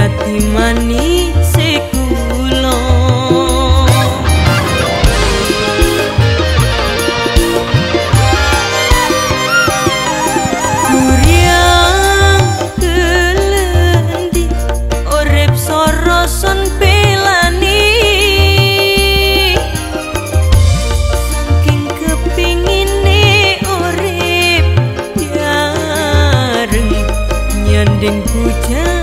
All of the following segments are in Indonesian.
Dadi manis kula Kuryang kelendi orep soroson pelani. Saking kepingine orep yareng nyanding hujan.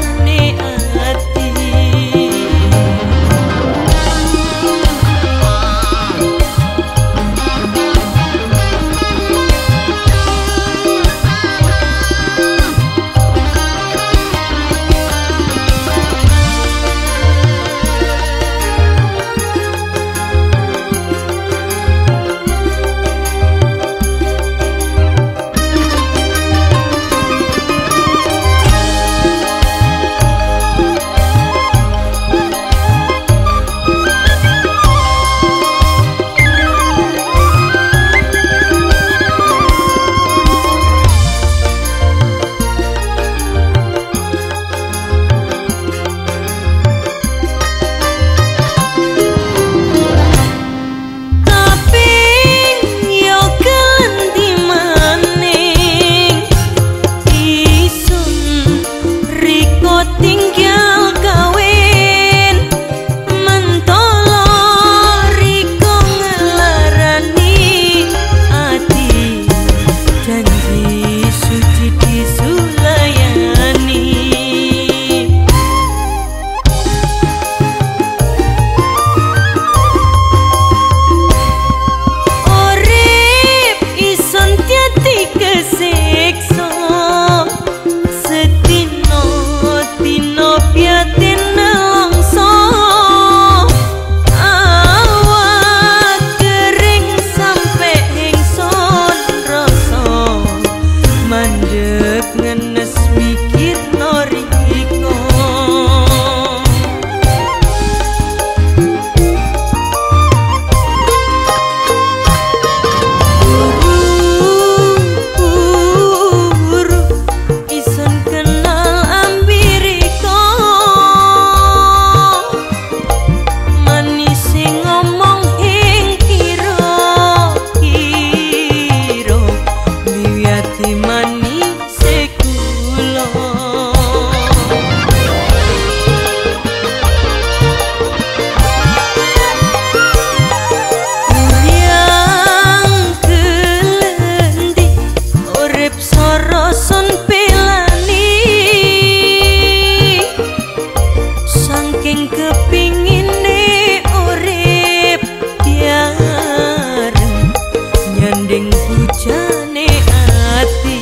hati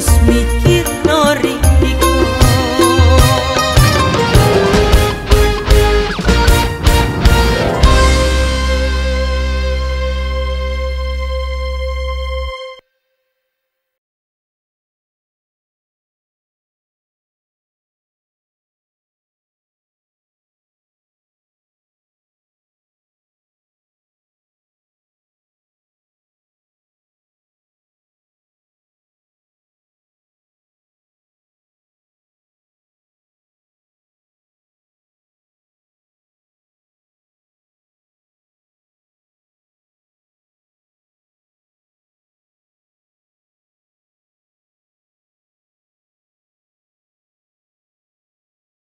trust me.